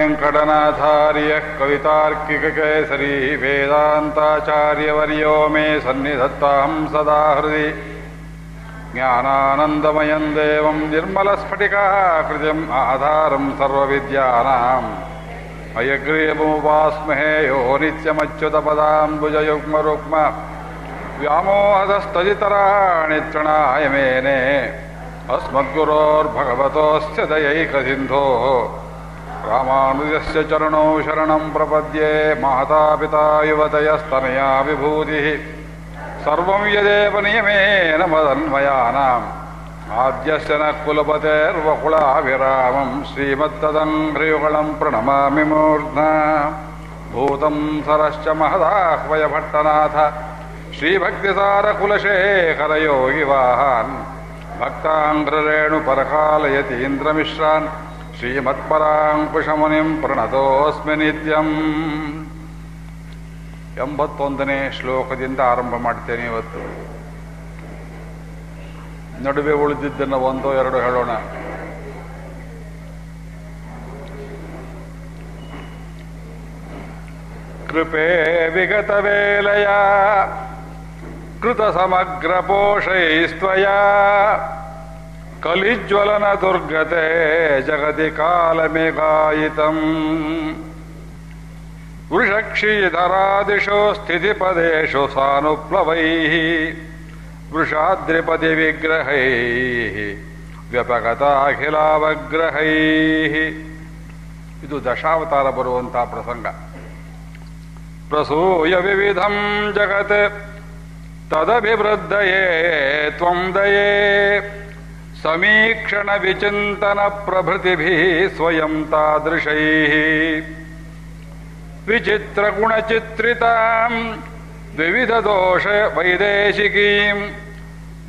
वेङ्कटनाथार्यः कवितार्किककेसरी वेदान्ताचार्यवर्यो मे सन्निधत्तां सदा हृदि ज्ञानानन्दमयं देवं निर्मलस्फटिकाकृतिम् आधारं सर्वविद्यानाम् अयग्रीयमुपास्महे यो नित्यमच्युतपदाम्बुजयुग्मरुक्म व्यामोहदस्तजितराणि तृणाय मेने अस्मद्गुरोर्भगवतोऽस्य दयैकसिन्धोः रामानुजस्य चरणौ शरणं प्रपद्ये मातापिता युवतयस्तनया विभूतिः सर्वं यदेव नियमेन मदन्वयानाम् आद्यस्य न कुलपतेर्वकुलाभिरामं श्रीमत्तदङ्घ्रियुगलं प्रणमामि मूर्ध्ना भूतं सरश्च महदाह्वयभट्टनाथ श्रीभक्तिसारकुलशेखरयोगिवाहान् भक्ताङ्घ्ररेणुपरकालयतीन्द्रमिश्रान् ಶ್ರೀಮತ್ಪರಾಂಕುಶಮುನಿಂ ಪ್ರಣತೋಸ್ಮಿ ನಿತ್ಯಂ. ಎಂಬತ್ತೊಂದನೇ ಶ್ಲೋಕದಿಂದ ಆರಂಭ ಮಾಡ್ತೇನೆ ಇವತ್ತು. ನಡುವೆ ಉಳಿದಿದ್ದನ್ನು ಒಂದೋ, ಎರಡು ಹೇಳೋಣ. ಕೃಪೆ ವಿಗತ ವೇಲಯ ಕೃತ ಸಮಗ್ರ ಪೋಷೈಸ್ತ್ವಯ. ಕಲಿಜ್ವಲನ ದುರ್ಗತೆ ಜಗತಿ ಕಾಲಮೇಗಾಯಿತಂ ವೃಷಕ್ಷೀಧರಾದಿಷು ಸ್ಥಿತಿಪದೇಶು ಸಾನುಪ್ಲವೈಃ. ವೃಷಾದ್ರಿಪತಿ ವಿಗ್ರಹೈಃ. ವ್ಯಪಗತಾಖಿಲಾವಗ್ರಹೈಃ. ಇದು ದಶಾವತಾರ ಬರುವಂತಹ ಪ್ರಸಂಗ. ಪ್ರಸೂಯ ವಿವಿಧಂ ಜಗತ್. ತದಭಿವೃದ್ಧಯೇ ತ್ವಂ समीक्षण विचिंतन प्रभृति स्वयं तादृश। विचित्र गुण चित्रिता विविध दोष वैदेशिकी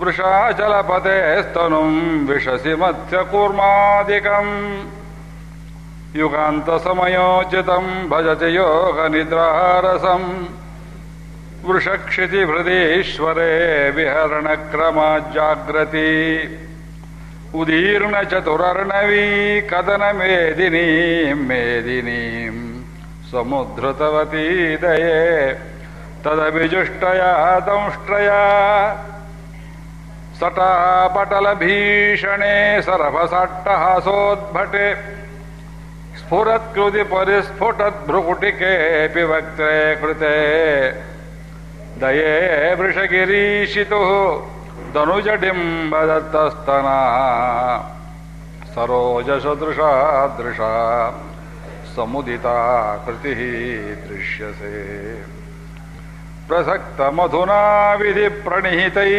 वृषाचलपते स्तनु विशसी मध्य कूर्मादिक युगांत समयोचित भजति योग निद्रसम वृषक्षिति हृदयश्वरे विहरण क्रम जागृति ಮೇದಿನೀಂ ಸಮುದ್ರತವತೀ ದಯೇ ತದಭಿಜುಷ್ಟಯ ದಂಷ್ಟ್ರಯ ಸಟಾಪಟಲ ಭೀಷಣೆ ಸರಭಸಟ್ಟಹಾಸೋದ್ಭಟೆ ಸ್ಫುರತ್ಕೃತಿ ಪರಿಸ್ಫುಟದ್ ಭ್ರುಕುಟಿಕೆಪಿ ವಕ್ತ್ರೇ ಕೃತೆ. ದಯೇ ವೃಷಗಿರೀಶಿತು. ಧನುಜಡಿಂಬದತ್ತಸ್ತನ ಸರೋಜಸದೃಶಾ ದೃಶ ಸಮುದಿತಾ ಕೃತಿ ದೃಶ್ಯಸೆ. ಪ್ರಸಕ್ತ ಮಧುನಾ ವಿಧಿ ಪ್ರಣಿಹಿತೈ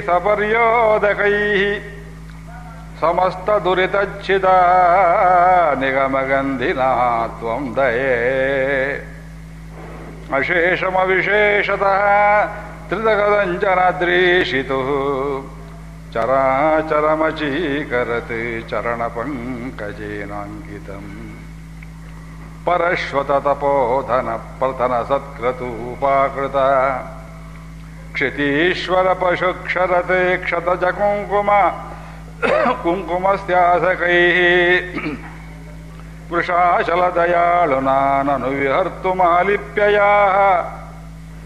ಸಪರ್ಯೋದಕೈ ಸಮಸ್ತ ದುರಿತಚ್ಛಿದ ನಿಗಮಗಂಧಿನಾ ತ್ವಂ ದಯೇ ಅಶೇಷಮವಿಶೇಷತಃ ತ್ರಿದಗದಂಜನದ್ರೀಷಿತು ಚರಾಚರಮಚೀಕರತ್ ಚರಣಪಂಕಜೇನಾಂಕಿತಂ ಪರಶ್ವತತಪೋಧನ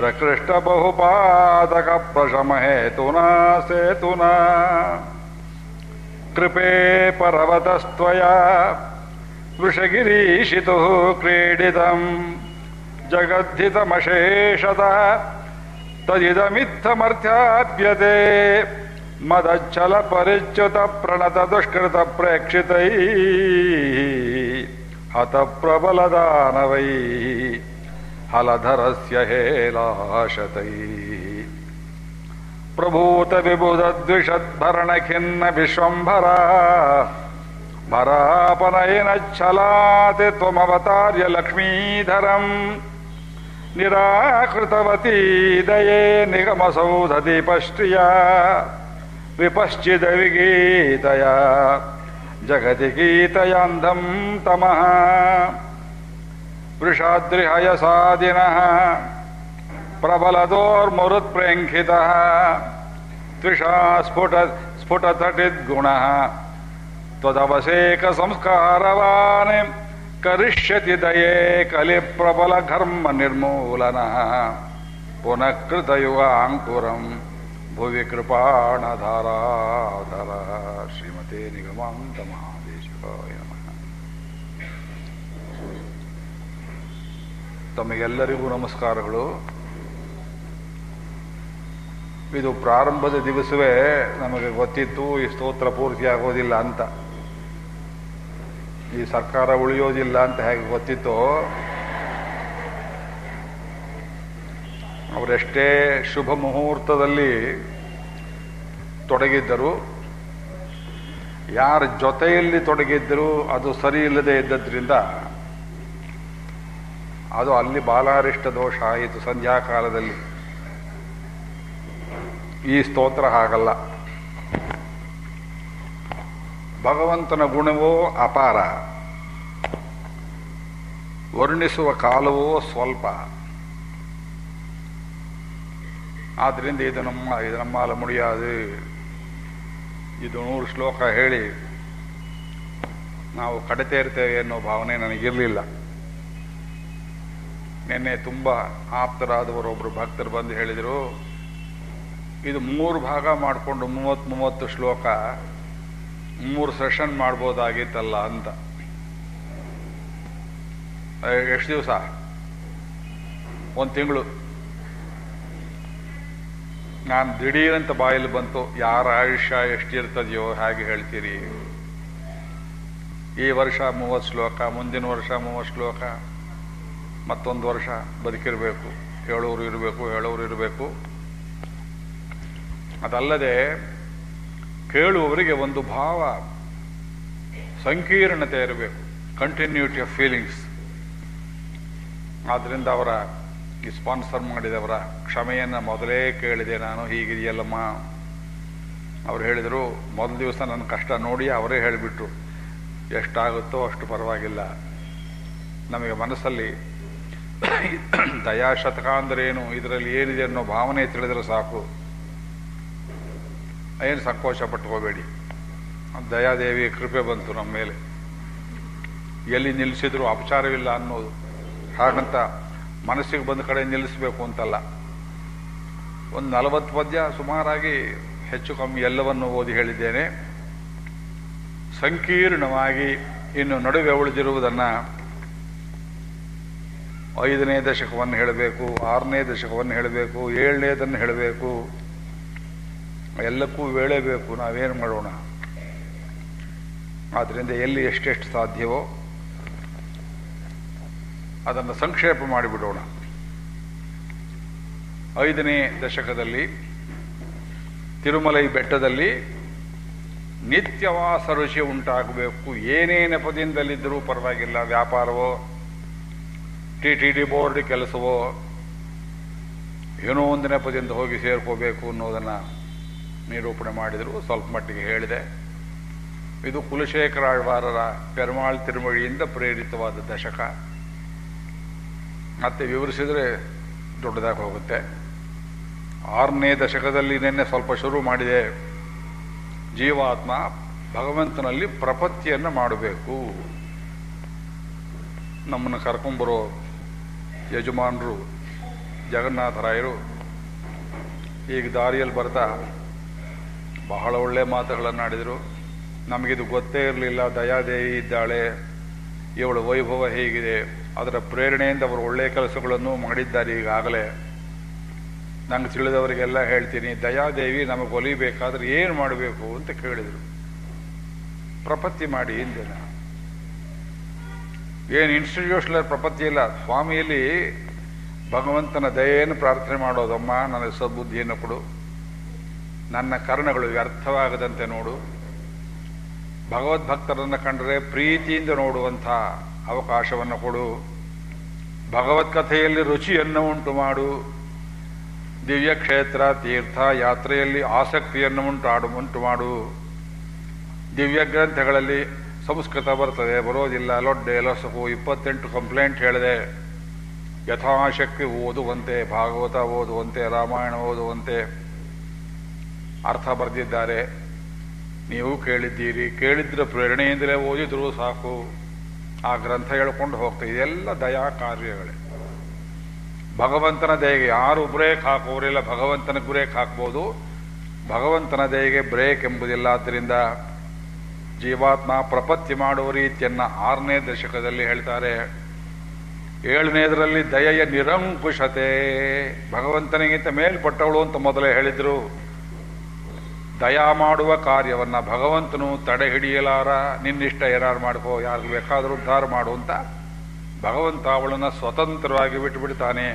प्रकृष्ट बहुपादक प्रशम हेतुना सेतुना कृपे परवतस्त्वया वृषगिरीशितुः क्रीडितम्। जगद्धितमशेषतः तदिदमित्थमर्थ्याप्यते मदच्छलपरिच्युतप्रणतदुष्कृतप्रेक्षितैः। हतप्रबलदानवैः। हलधरस्य हेलाशतैः। प्रभूतविबुधद्विषद्भरणखिन्न विश्वम्भरा। भरापन त्वमवतार्य लक्ष्मीधरम्। निराकृतवती दये निगमसौधदीपष्ट्रिया विपश्चिदविगीतया। जगति गीतयान्धं तमः। वृषाद्रिहयसादिनः प्रबलदोर्मुरुत्प्रेङ्खितः त्विषा स्फुट स्फुटतटिद्गुणः। त्वदवसेकसंस्कारवान् करिष्यति दये कलिप्रबलघर्मनिर्मूलनः। पुनः कृतयुगाङ्कुरम् भुवि कृपाणधाराधरः। श्रीमते निगमान्तमहादेशाय ತಮಗೆಲ್ಲರಿಗೂ ನಮಸ್ಕಾರಗಳು. ಇದು ಪ್ರಾರಂಭದ ದಿವಸವೇ ನಮಗೆ ಗೊತ್ತಿತ್ತು, ಈ ಸ್ತೋತ್ರ ಪೂರ್ತಿ ಆಗೋದಿಲ್ಲ ಅಂತ. ಈ ಸರ್ಕಾರ ಉಳಿಯೋದಿಲ್ಲ ಅಂತ ಹೇಗೆ ಗೊತ್ತಿತ್ತು. ಅವರೆಷ್ಟೇ ಶುಭ ಮುಹೂರ್ತದಲ್ಲಿ ತೊಡಗಿದ್ದರು. ಯಾರ ಜೊತೆಯಲ್ಲಿ ತೊಡಗಿದ್ದರೂ, ಅದು ಸರಿ ಇಲ್ಲದೆ ಇದ್ದದ್ರಿಂದ ಅದು ಅಲ್ಲಿ ಬಾಲಾರಿಷ್ಟ ದೋಷ ಆಯಿತು ಸಂಧ್ಯಾಕಾಲದಲ್ಲಿ ಈ ಸ್ತೋತ್ರ ಹಾಗಲ್ಲ. ಭಗವಂತನ ಗುಣವೋ ಅಪಾರ. ವರ್ಣಿಸುವ ಕಾಲವೋ ಸ್ವಲ್ಪ. ಆದ್ದರಿಂದ ಇದು ನಮ್ಮ, ಇದು ನಮ್ಮಲ್ಲ ಇದು ನೂರು ಶ್ಲೋಕ ಹೇಳಿ ನಾವು ಕಡೆತೇರ್ತೇವೆ ಅನ್ನೋ ಭಾವನೆ ನನಗಿರಲಿಲ್ಲ. ನಿನ್ನೆ ತುಂಬ ಆಪ್ತರಾದವರೊಬ್ಬರು ಭಕ್ತರು ಬಂದು ಹೇಳಿದರು, ಇದು ಮೂರು ಭಾಗ ಮಾಡಿಕೊಂಡು ಮೂವತ್ತು ಮೂವತ್ತು ಶ್ಲೋಕ, ಮೂರು ಸೆಷನ್ ಮಾಡ್ಬೋದಾಗಿತ್ತಲ್ಲ ಅಂತ. ಎಷ್ಟು ದಿವಸ? ಒಂದು ತಿಂಗಳು. ನಾನು ದಿಢೀರಂತ ಬಾಯಲ್ಲಿ ಬಂತು, ಯಾರ ಆಯುಷ್ಯ ಎಷ್ಟಿರ್ತದೆಯೋ ಹಾಗೆ ಹೇಳ್ತೀರಿ. ಈ ವರ್ಷ ಮೂವತ್ತು ಶ್ಲೋಕ, ಮುಂದಿನ ವರ್ಷ ಮೂವತ್ತು ಶ್ಲೋಕ. ಮತ್ತೊಂದು ವರ್ಷ ಬದುಕಿರಬೇಕು. ಹೇಳೋರು ಇರಬೇಕು ಹೇಳೋರು ಇರಬೇಕು. ಅದಲ್ಲದೆ ಕೇಳುವವರಿಗೆ ಒಂದು ಭಾವ, ಸಂಕೀರ್ಣತೆ ಇರಬೇಕು ಕಂಟಿನ್ಯೂಟಿ ಆಫ್ ಫೀಲಿಂಗ್ಸ್ ಆದ್ದರಿಂದ ಅವರ ಈ ಸ್ಪಾನ್ಸರ್ ಮಾಡಿದವರ ಕ್ಷಮೆಯನ್ನು ಮೊದಲೇ ಕೇಳಿದೆ ನಾನು, ಹೀಗಿದೆಯಲ್ಲಮ್ಮ. ಅವ್ರು ಹೇಳಿದರು, ಮೊದಲ ದಿವಸ ನನ್ನ ಕಷ್ಟ ನೋಡಿ ಅವರೇ ಹೇಳಿಬಿಟ್ರು. ಎಷ್ಟಾಗುತ್ತೋ ಅಷ್ಟು ಪರವಾಗಿಲ್ಲ. ನಮಗೆ ಮನಸ್ಸಲ್ಲಿ ದಯಾಶತಕ ಏನು ಇದರಲ್ಲಿ ಏನಿದೆ ಅನ್ನೋ ಭಾವನೆ ತಿಳಿದ್ರೆ ಸಾಕು. ಏನು ಸಂಕೋಚ ಪಟ್ಕೋಬೇಡಿ. ದಯಾದೇವಿಯ ಕೃಪೆ ಬಂತು ನಮ್ಮ ಮೇಲೆ. ಎಲ್ಲಿ ನಿಲ್ಲಿಸಿದ್ರು ಅಪಚಾರವಿಲ್ಲ ಅನ್ನೋದು. ಹಾಗಂತ ಮನಸ್ಸಿಗೆ ಬಂದ ಕಡೆ ನಿಲ್ಲಿಸಬೇಕು ಅಂತಲ್ಲ. ಒಂದು ನಲವತ್ತು ಪದ್ಯ ಸುಮಾರಾಗಿ ಹೆಚ್ಚು ಕಮ್ಮಿ ಎಲ್ಲವನ್ನು ಓದಿ ಹೇಳಿದ್ದೇನೆ. ಸಂಕೀರ್ಣವಾಗಿ ಇನ್ನು ನಡುವೆ ಉಳಿದಿರುವುದನ್ನು ಐದನೇ ದಶಕವನ್ನು ಹೇಳಬೇಕು, ಆರನೇ ದಶಕವನ್ನು ಹೇಳಬೇಕು, ಏಳನೇದನ್ನು ಹೇಳಬೇಕು. ಎಲ್ಲಕ್ಕೂ ವೇಳೆ ಬೇಕು, ನಾವೇನು ಮಾಡೋಣ? ಆದ್ದರಿಂದ ಎಲ್ಲಿ ಎಷ್ಟೆಷ್ಟು ಸಾಧ್ಯವೋ ಅದನ್ನು ಸಂಕ್ಷೇಪ ಮಾಡಿಬಿಡೋಣ. ಐದನೇ ದಶಕದಲ್ಲಿ ತಿರುಮಲೈ ಬೆಟ್ಟದಲ್ಲಿ ನಿತ್ಯವಾಸ ಋಷಿ ಉಂಟಾಗಬೇಕು. ಏನೇ ನೆಪದಿಂದಲಿದ್ದರೂ ಪರವಾಗಿಲ್ಲ ವ್ಯಾಪಾರವೋ. ಟಿ ಟಿ ಡಿ ಬೋರ್ಡ್ ಕೆಲಸವೋ ಏನೋ ಒಂದು ನೆಪದಿಂದ ಹೋಗಿ ಸೇರ್ಕೋಬೇಕು ಅನ್ನೋದನ್ನು ನಿರೂಪಣೆ ಮಾಡಿದರು, ಸ್ವಲ್ಪ ಮಟ್ಟಿಗೆ ಹೇಳಿದೆ. ಇದು ಕುಲಶೇಖರ ಆಳ್ವಾರರ ಪೆರುಮಾಳ್ ತಿರುಮಳಿಯಿಂದ ಪ್ರೇರಿತವಾದ ದಶಕ. ಮತ್ತೆ ವಿವರಿಸಿದರೆ ದೊಡ್ಡದಾಗಿ ಹೋಗುತ್ತೆ. ಆರನೇ ದಶಕದಲ್ಲಿ ನಿನ್ನೆ ಸ್ವಲ್ಪ ಶುರು ಮಾಡಿದೆ. ಜೀವಾತ್ಮ ಭಗವಂತನಲ್ಲಿ ಪ್ರಪತ್ತಿಯನ್ನು ಮಾಡಬೇಕು. ನಮ್ಮನ್ನು ಕರ್ಕೊಂಬರೋ ಯಜಮಾನರು ಜಗನ್ನಾಥರಾಯರು ಈಗ ದಾರಿಯಲ್ಲಿ ಬರ್ತಾ ಬಹಳ ಒಳ್ಳೆ ಮಾತುಗಳನ್ನಾಡಿದರು ನಮಗಿದು ಗೊತ್ತೇ ಇರಲಿಲ್ಲ, ದಯಾದೇವಿ ಇದ್ದಾಳೆ, ಇವಳ ವೈಭವ ಹೇಗಿದೆ, ಅದರ ಪ್ರೇರಣೆಯಿಂದ ಅವರು ಒಳ್ಳೆಯ ಕೆಲಸಗಳನ್ನು ಮಾಡಿದ್ದಾರೆ ಈಗಾಗಲೇ. ನಂಗೆ ತಿಳಿದವರಿಗೆಲ್ಲ ಹೇಳ್ತೀನಿ, ದಯಾದೇವಿ ನಮಗೆ ಒಲಿಬೇಕಾದ್ರೆ ಏನು ಮಾಡಬೇಕು ಅಂತ ಕೇಳಿದರು. ಪ್ರಪತ್ತಿ ಮಾಡಿ ಹಿಂದಿನ ಏನು ಇನ್ಸ್ಟಿಟ್ಯೂಷನಲ್ ಪ್ರಪತ್ತಿ ಇಲ್ಲ. ಸ್ವಾಮಿಯಲ್ಲಿ ಭಗವಂತನ ದಯೆಯನ್ನು ಪ್ರಾರ್ಥನೆ ಮಾಡೋದಮ್ಮ, ನನಗೆ ಸದ್ಬುದ್ಧಿಯನ್ನು ಕೊಡು. ನನ್ನ ಕರ್ಣಗಳು ವ್ಯರ್ಥವಾಗದಂತೆ ನೋಡು. ಭಗವದ್ಭಕ್ತರನ್ನು ಕಂಡರೆ ಪ್ರೀತಿಯಿಂದ ನೋಡುವಂಥ ಅವಕಾಶವನ್ನು ಕೊಡು. ಭಗವತ್ಕಥೆಯಲ್ಲಿ ರುಚಿಯನ್ನು ಉಂಟು ಮಾಡು. ದಿವ್ಯ ಕ್ಷೇತ್ರ, ತೀರ್ಥ, ಯಾತ್ರೆಯಲ್ಲಿ ಆಸಕ್ತಿಯನ್ನು ಉಂಟಾಡು, ಉಂಟು ಮಾಡು. ದಿವ್ಯ ಗ್ರಂಥಗಳಲ್ಲಿ ಸಂಸ್ಕೃತ ಬರ್ತದೆ ಬರೋದಿಲ್ಲ. ಲೊಡ್ಡೆ, ಲೊಸಕು, ಇಪ್ಪತ್ತೆಂಟು ಕಂಪ್ಲೇಂಟ್ ಹೇಳಿದೆ. ಯಥಾಶಕ್ತಿ ಓದುವಂತೆ, ಭಾಗವತ ಓದುವಂತೆ, ರಾಮಾಯಣ ಓದುವಂತೆ ಅರ್ಥ ಬರೆದಿದ್ದಾರೆ. ನೀವು ಕೇಳಿದ್ದೀರಿ. ಕೇಳಿದ್ರೆ ಪ್ರೇರಣೆಯಿಂದಲೇ ಓದಿದ್ರು ಸಾಕು. ಆ ಗ್ರಂಥ ಹೇಳ್ಕೊಂಡು ಹೋಗ್ತಾ ಇದೆಲ್ಲ ದಯಾ ಕಾರ್ಯಗಳೇ. ಭಗವಂತನ ದಯೆಗೆ ಯಾರು ಬ್ರೇಕ್ ಹಾಕೋರಿಲ್ಲ ಭಗವಂತನ ಬ್ರೇಕ್ ಹಾಕ್ಬೋದು. ಭಗವಂತನ ದಯೆಗೆ ಬ್ರೇಕ್ ಎಂಬುದಿಲ್ಲ. ಆದ್ದರಿಂದ ಜೀವಾತ್ಮ ಪ್ರಪತ್ತಿ ಮಾಡುವ ರೀತಿಯನ್ನ ಆರನೇ ದಶಕದಲ್ಲಿ ಹೇಳ್ತಾರೆ. ಏಳನೇದರಲ್ಲಿ ದಯೆಯ ನಿರಂಕುಶತೆ, ಭಗವಂತನಿಗಿಂತ ಮೇಲ್ಪಟ್ಟವಳು ಅಂತ ಮೊದಲೇ ಹೇಳಿದ್ರು. ದಯಾ ಮಾಡುವ ಕಾರ್ಯವನ್ನು ಭಗವಂತನು ತಡೆ ಹಿಡಿಯಲಾರ ನಿನ್ನಿಷ್ಟ ಏನಾರು ಮಾಡ್ಕೋ, ಯಾರಿಗೂ ಬೇಕಾದರೂ ಉದ್ಧಾರ ಮಾಡು ಅಂತ ಭಗವಂತ ಅವಳನ್ನು ಸ್ವತಂತ್ರವಾಗಿ ಬಿಟ್ಟುಬಿಡ್ತಾನೆ.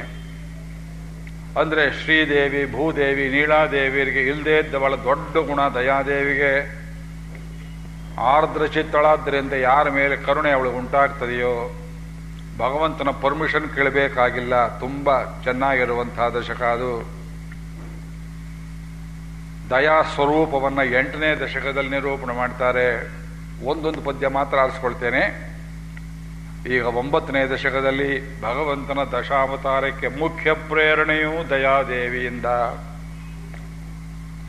ಅಂದರೆ ಶ್ರೀದೇವಿ, ಭೂದೇವಿ ನೀಳಾದೇವಿಯರಿಗೆ ಇಲ್ಲದೇ ಇದ್ದವಳ ದೊಡ್ಡ ಗುಣ ದಯಾದೇವಿಗೆ. ಆರ್ದ್ರ ಚಿತ್ತಳಾದ್ದರಿಂದ ಯಾರ ಮೇಲೆ ಕರುಣೆ ಅವಳು ಉಂಟಾಗ್ತದೆಯೋ, ಭಗವಂತನ ಪರ್ಮಿಷನ್ ಕೇಳಬೇಕಾಗಿಲ್ಲ. ತುಂಬ ಚೆನ್ನಾಗಿರುವಂತಹ ದಶಕ ಅದು. ದಯಾ ಸ್ವರೂಪವನ್ನು ಎಂಟನೇ ದಶಕದಲ್ಲಿ ನಿರೂಪಣೆ ಮಾಡ್ತಾರೆ. ಒಂದೊಂದು ಪದ್ಯ ಮಾತ್ರ ಆರಿಸ್ಕೊಳ್ತೇನೆ. ಈಗ ಒಂಬತ್ತನೇ ದಶಕದಲ್ಲಿ ಭಗವಂತನ ದಶಾವತಾರಕ್ಕೆ ಮುಖ್ಯ ಪ್ರೇರಣೆಯೂ ದಯಾದೇವಿಯಿಂದ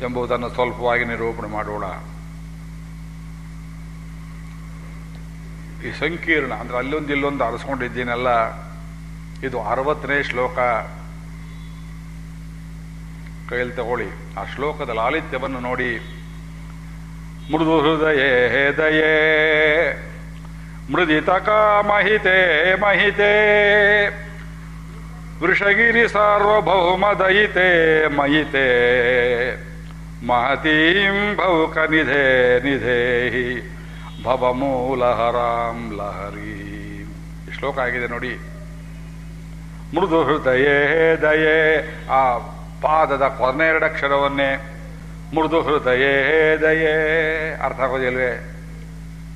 ಎಂಬುದನ್ನು ಸ್ವಲ್ಪವಾಗಿ ನಿರೂಪಣೆ ಮಾಡೋಣ. ಈ ಸಂಕೀರ್ಣ, ಅಂದ್ರೆ ಅಲ್ಲೊಂದು ಇಲ್ಲೊಂದು ಅರಸ್ಕೊಂಡಿದ್ದೀನಲ್ಲ ಇದು ಅರವತ್ತನೇ ಶ್ಲೋಕ. ಕೈಯಲ್ಲಿ ತಗೊಳ್ಳಿ. ಆ ಶ್ಲೋಕದ ಲಾಲಿತ್ಯವನ್ನು ನೋಡಿ. ಮೃದು ಹೃದಯೇ ದಯೇ ಮೃದಿತಕ ಮಹಿತೆ ಮಹಿತೆ, ವೃಷಗಿರಿ ಸಾರ್ವಭೌಮ ದಯಿತೆ ಮಹಿತೆ ಮಹತೀಂ ಭೌಕ ನಿಧೇ ನಿಧೇಹಿ. ಭವಮೂಲಹರಾಂ ಲಹರಿ. ಶ್ಲೋಕ ಆಗಿದೆ ನೋಡಿ. ಮೃದು ಹೃದಯೇ ದಯೆ. ಆ ಪಾದದ ಕೊನೆರಡಕ್ಷರವನ್ನೇ ಮೃದು ಹೃದಯೇ ದಯೇ. ಅರ್ಥ ಆಗೋದಿಲ್ವೇ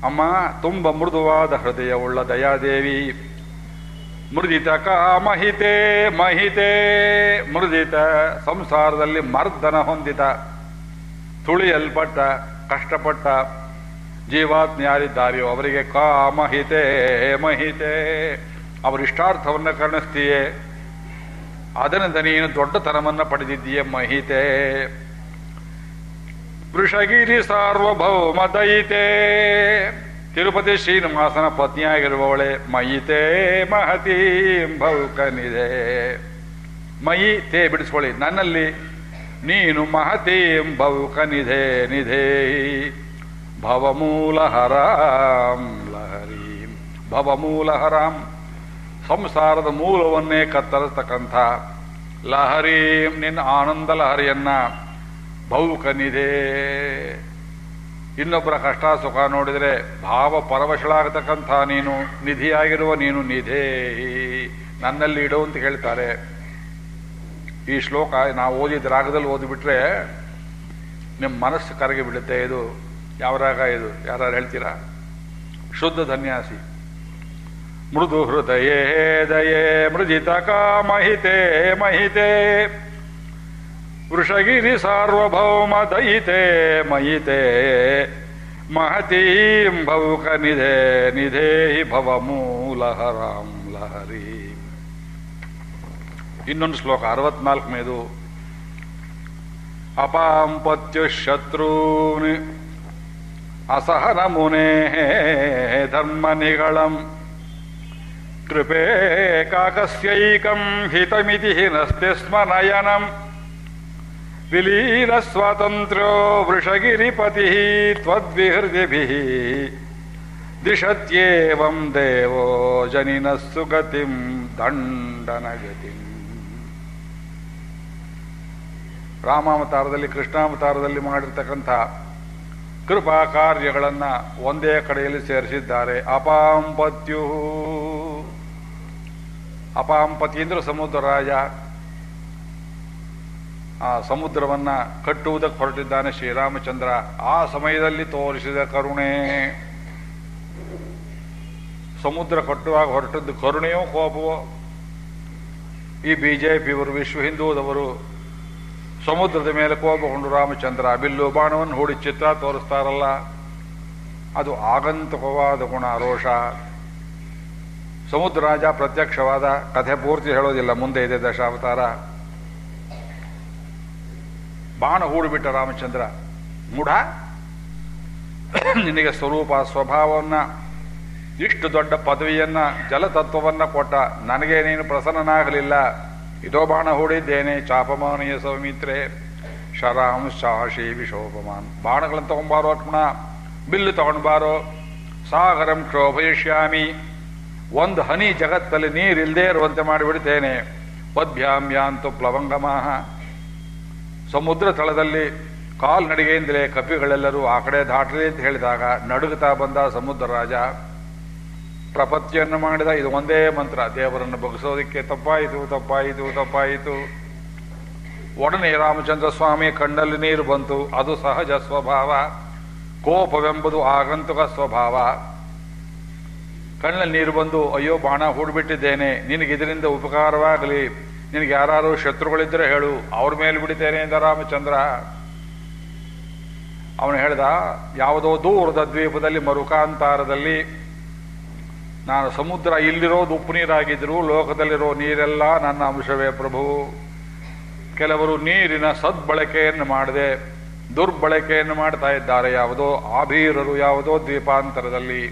ಅಮ್ಮ, ತುಂಬ ಮೃದುವಾದ ಹೃದಯವುಳ್ಳ ದಯಾದೇವಿ. ಮೃದಿತ ಕ ಮಹಿತೆ ಮಹಿತೆ. ಮೃದಿತ ಸಂಸಾರದಲ್ಲಿ ಮರ್ದನ ಹೊಂದಿತ. ತುಳಿಯಲ್ಪಟ್ಟ, ಕಷ್ಟಪಟ್ಟ ಜೀವಾತ್ಮ ಯಾರಿದ್ದಾರೆಯೋ ಅವರಿಗೆ ಕಾ ಮಹಿತೆ ಮಹಿತೆ ಅವರ ಇಷ್ಟಾರ್ಥವನ್ನು ಕರ್ಣಿಸ್ತೀಯೇ. ಅದರಿಂದ ನೀನು ದೊಡ್ಡತನವನ್ನು ಪಡೆದಿದ್ದೀಯ, ಮಹಿತೆ. ವೃಷಗಿರಿ ಸಾರ್ವಭೌಮ ದಯಿತೆ ತಿರುಪತಿ ಶ್ರೀನಿವಾಸನ ಪತ್ನಿಯಾಗಿರುವವಳೆ ಮಯಿತೆ ಮಹತಿ ಭೌಕನಿದೆ ಮಯಿ, ತೇ, ಬಿಡಿಸ್ಕೊಳ್ಳಿ. ನನ್ನಲ್ಲಿ ನೀನು ಮಹತಿ ಭೌಕನಿಧೆ ನಿಧೇ. ಭವಮೂಲಹರಾಂ ಲಹರಿ. ಭವಮೂಲಹರಾಂ. ಸಂಸಾರದ ಮೂಲವನ್ನೇ ಕತ್ತರಿಸ್ತಕ್ಕಂಥ ಲಹರೀಂ, ನಿನ್ನ ಆನಂದ ಲಹರಿಯನ್ನ ಭೌಕನಿದೆ ಇನ್ನೊಬ್ಬರ ಕಷ್ಟ ಸುಖ ನೋಡಿದರೆ ಭಾವ ಪರವಶಳಾಗತಕ್ಕಂಥ ನೀನು, ನಿಧಿಯಾಗಿರುವ ನೀನು ನಿಧೇ ನನ್ನಲ್ಲಿ ಇಡು ಅಂತ ಹೇಳ್ತಾರೆ. ಈ ಶ್ಲೋಕ ನಾವು ಓದಿದ ರಾಗದಲ್ಲಿ ಓದಿಬಿಟ್ರೆ ನಿಮ್ಮ ಮನಸ್ಸು ಕರಗಿ ಬಿಡುತ್ತೆ ಇದು ಯಾವ ರಾಗ ಇದು? ಯಾರು ಹೇಳ್ತೀರಾ? ಶುದ್ಧ ಧನ್ಯಾಸಿ ಮೃದು ಹೃದಯೇ ದಯೇ ಮೃಜಿತಕ ಮಹಿತೆ ಮಹಿತೆ. ವೃಷಗಿರಿ ಸಾರ್ವಭೌಮ ದಯಿತೆ ಮಹಿತೆ ಮಹತೀಂ ಭೌಕ ನಿಧೇ ನಿಧೇಹಿ ಭವ ಮೂಲಹರಾಂ ಲಹರಿ. ಇನ್ನೊಂದು ಶ್ಲೋಕ, ಅರವತ್ನಾಲ್ಕನೇದು. ಅಪಾಂಪತ್ಯ ಶತ್ರೂನ್ ಅಸಹನ ಮುನೇ ಧರ್ಮ ನಿಗಳಂ ಕೃಪೇ ಕಾಕಸ್ಯೈಕಂ ಹಿತಮಿತಿ ನಸ್ತೆ ಸ್ಮ ನಯನಂ. ವಿಲೀನ ಸ್ವಾತಂತ್ರ್ಯೋ ವೃಷಗಿರಿಪತಿ ತ್ವದ್ವಿಹೃದಿಭಿಃ. ದಿಶತ್ಯೇವಂ ದೇವೋ ಜನಿನ ಸುಗತಿಂ ದಂಡನಗತಿಂ. ರಾಮಾವತಾರದಲ್ಲಿ ಕೃಷ್ಣಾವತಾರದಲ್ಲಿ ಮಾಡಿರ್ತಕ್ಕಂಥ ಕೃಪಾ ಕಾರ್ಯಗಳನ್ನು ಒಂದೇ ಕಡೆಯಲ್ಲಿ ಸೇರಿಸಿದ್ದಾರೆ. ಅಪಾಂಪತ್ಯು. ಅಪಾಂಪತಿ ಸಮುದ್ರ ರಾಜ. ಆ ಸಮುದ್ರವನ್ನ ಕಟ್ಟುವುದಕ್ಕೆ ಹೊರಟಿದ್ದಾನೆ ಶ್ರೀರಾಮಚಂದ್ರ. ಆ ಸಮಯದಲ್ಲಿ ತೋರಿಸಿದ ಕರುಣೆ. ಸಮುದ್ರ ಕಟ್ಟುವಾಗ ಹೊರಟದ್ದು ಕರುಣೆಯೋ ಕೋಪವೋ? ಈ ಬಿಜೆಪಿಯವರು, ವಿಶ್ವ ಹಿಂದೂದವರು ಸಮುದ್ರದ ಮೇಲೆ ಕೋಪಗೊಂಡು ರಾಮಚಂದ್ರ ಬಿಲ್ಲು ಬಾಣವನ್ನು ಹೂಡಿ ಚಿತ್ರ ತೋರಿಸ್ತಾರಲ್ಲ, ಅದು ಆಗಂತುಕವಾದ ಗುಣ ರೋಷ. ಸಮುದ್ರ ರಾಜ ಪ್ರತ್ಯಕ್ಷವಾದ ಕಥೆ ಪೂರ್ತಿ ಹೇಳೋದಿಲ್ಲ, ಮುಂದೆ ಇದೆ ದಶಾವತಾರ. ಬಾಣ ಹೂಡಿಬಿಟ್ಟ ರಾಮಚಂದ್ರ, ಮೂಢ? ನಿನಗೆ ಸ್ವರೂಪ ಸ್ವಭಾವವನ್ನ, ಇಷ್ಟು ದೊಡ್ಡ ಪದವಿಯನ್ನ, ಜಲತತ್ವವನ್ನು ಕೊಟ್ಟ, ನನಗೆ ನೀನು ಪ್ರಸನ್ನನಾಗಲಿಲ್ಲ. ಇದೋ ಬಾಣ ಹೂಡಿದ್ದೇನೆ, ಚಾಪಮಾನಯ ಸೌಮಿತ್ರೆ. ಶರಾಂ ಶಾಶಿ ವಿಶೋಪಮಾನ್ ಬಾಣಗಳನ್ನು ತಗೊಂಬಾರೋ ಲಕ್ಷ್ಮಣ ಬಿಲ್ಲು ತಗೊಂಡ್ಬಾರೋ, ಸಾಗರಂ ಕ್ಷೋಭಯಿಷ್ಯಾಮಿ. ಒಂದು ಹನಿ ಜಗತ್ತಲ್ಲಿ ನೀರಿಲ್ಲದೆ ಇರುವಂತೆ ಮಾಡಿಬಿಡ್ತೇನೆ. ಪದ್ಭ್ಯಾಮ್ಯಾಂತು ಪ್ಲವಂಗಮಾಹ. ಸಮುದ್ರ ತಳದಲ್ಲಿ ಕಾಲ್ನಡಿಗೆಯಿಂದಲೇ ಕಪಿಗಳೆಲ್ಲರೂ ಆ ಕಡೆ ದಾಟಲಿ ಅಂತ ಹೇಳಿದಾಗ ನಡುಗುತ್ತಾ ಬಂದ ಸಮುದ್ರ ರಾಜ ಪ್ರಪತ್ತಿಯನ್ನು ಮಾಡಿದ ಇದು ಒಂದೇ ಮಂತ್ರ. ದೇವರನ್ನು ಬಗ್ಸೋದಕ್ಕೆ ತಪ್ಪಾಯಿತು ತಪ್ಪಾಯಿತು ತಪ್ಪಾಯಿತು. ಒಡನೆ ರಾಮಚಂದ್ರ ಸ್ವಾಮಿ ಕಣ್ಣಲ್ಲಿ ನೀರು ಬಂತು. ಅದು ಸಹಜ ಸ್ವಭಾವ. ಕೋಪವೆಂಬುದು ಆಗಂತುಕ ಸ್ವಭಾವ. ಕಣ್ಣಲ್ಲಿ ನೀರು ಬಂದು, ಅಯ್ಯೋ, ಬಾಣ ಹೂಡ್ಬಿಟ್ಟಿದ್ದೇನೆ. ನಿನಗೆ ಇದರಿಂದ ಉಪಕಾರವಾಗಲಿ. ನಿನಗೆ ಯಾರು ಶತ್ರುಗಳಿದ್ರೆ ಹೇಳು. ಅವ್ರ ಮೇಲೆ ಬಿಡಿತೇನೆ ಎಂದ ರಾಮಚಂದ್ರ. ಅವನು ಹೇಳ್ದ, ಯಾವುದೋ ದೂರದ ದ್ವೀಪದಲ್ಲಿ ಮರುಕಾಂತಾರದಲ್ಲಿ ನಾನು ಸಮುದ್ರ ಇಲ್ಲಿರೋದು ಉಪ್ಪು ನೀರಾಗಿದ್ರು, ಲೋಕದಲ್ಲಿರೋ ನೀರೆಲ್ಲ ನನ್ನ ಅಂಶವೇ ಪ್ರಭು. ಕೆಲವರು ನೀರಿನ ಸದ್ಬಳಕೆಯನ್ನು ಮಾಡದೆ, ದುರ್ಬಳಕೆಯನ್ನು ಮಾಡ್ತಾ ಇದ್ದಾರೆ. ಯಾವುದೋ ಆಭೀರರು, ಯಾವುದೋ ದ್ವೀಪಾಂತರದಲ್ಲಿ.